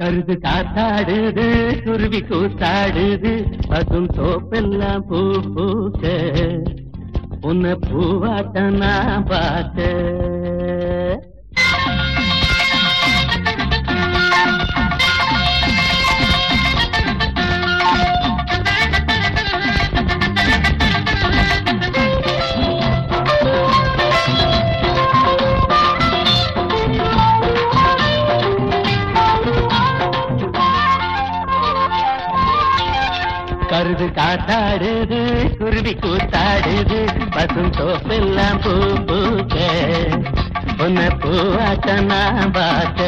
கருது காத்தாடுது குருவி கூத்தாடுது பசும் சோப்பெல்லாம் பூ பூக்க உன்னை பூவாட்ட நான் பார்க்க. காத்தாடுது குருவி கூத்தாடுது பசும் தோப்பெல்லாம் பூ பூக்க. உன்னை பூவாட்ட நான் பார்க்க.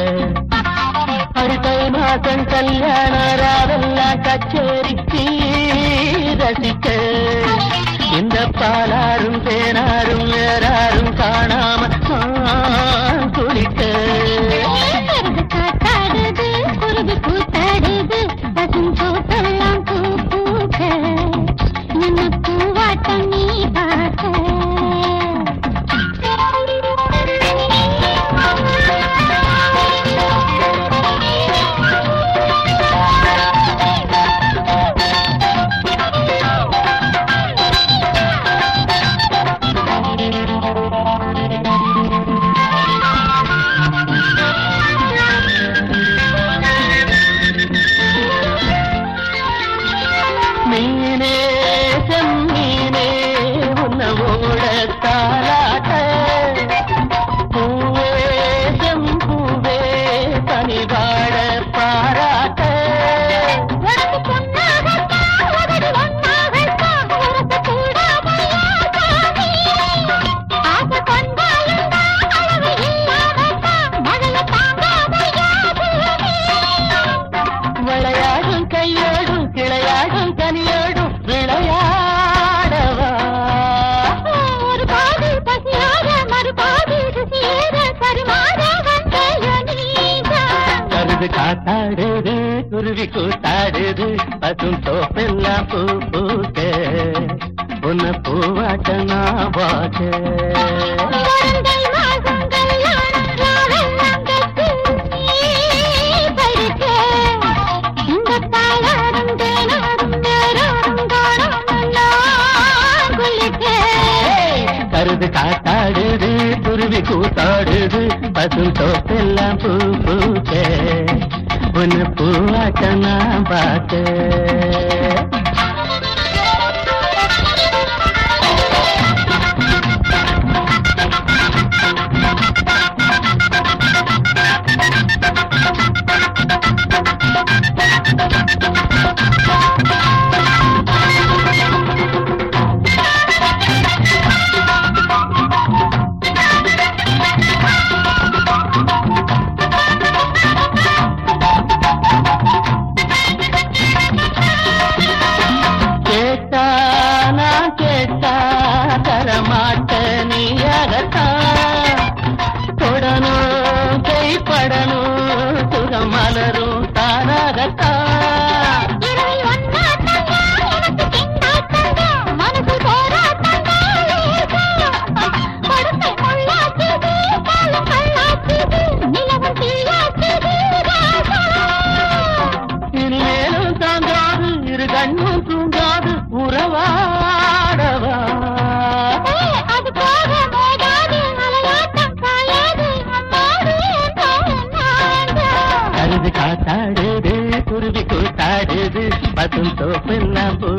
அடுத்த மாதம் கல்யாண ராவெல்லாம் கச்சேரிக்கு ரசிக்க. இந்த பாலாரும் உன்னவோட கருது காத்தாடுது குருவி கூத்தாடுது பசும் தோப்பெல்லாம் பூ பூக்க உன்னை பூவாட்ட நான் குளிக்க கருது காத்தாடுது குருவி கூத்தாடுது பசும் தோப்பெல்லாம் பூ பூக்க உன்னை நான் பார்க்க கூத்தாடுது பசும் தோப்பெல்லாம் பூ